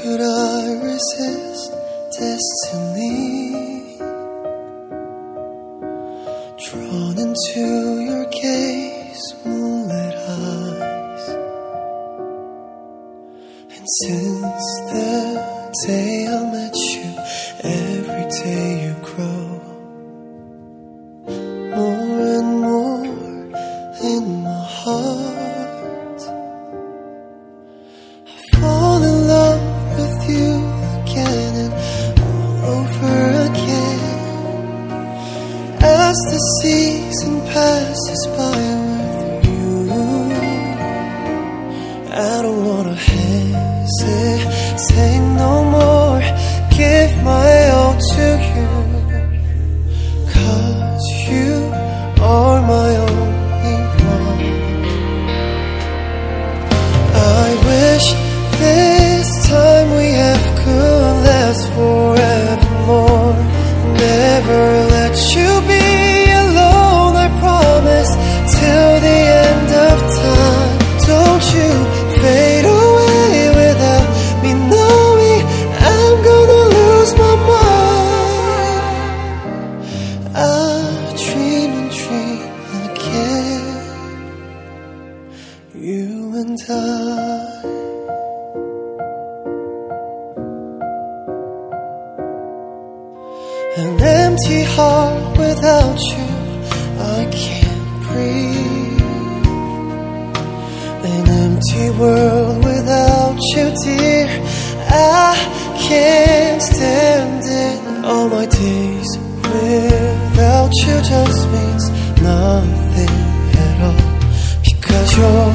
could I resist destiny? Drawn into your gaze, moonlit eyes, and since the day. is by. valentine An empty heart without you, I can't breathe. An empty world without you, dear, I can't stand it. All my days without you just means nothing at all. Because you're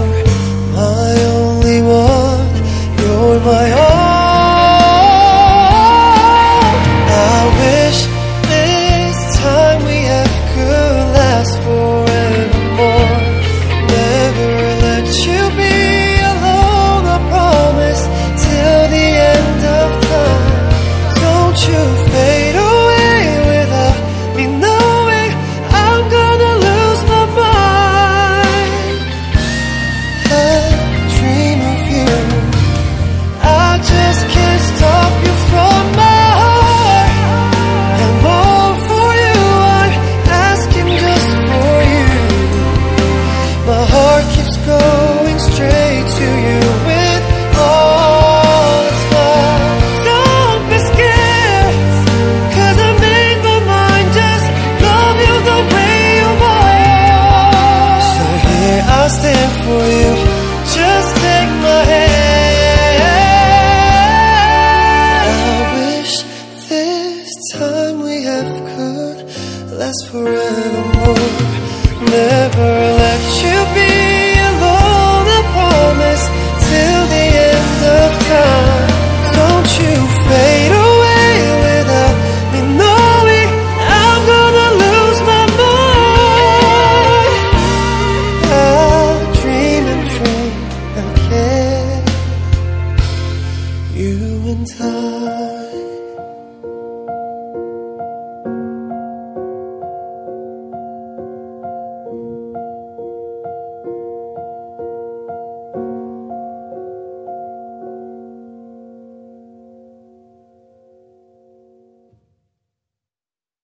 could last. Never let you be alone, I promise, till the end of time. Don't you fade away without me knowing I'm gonna lose my mind. I dream and dream you.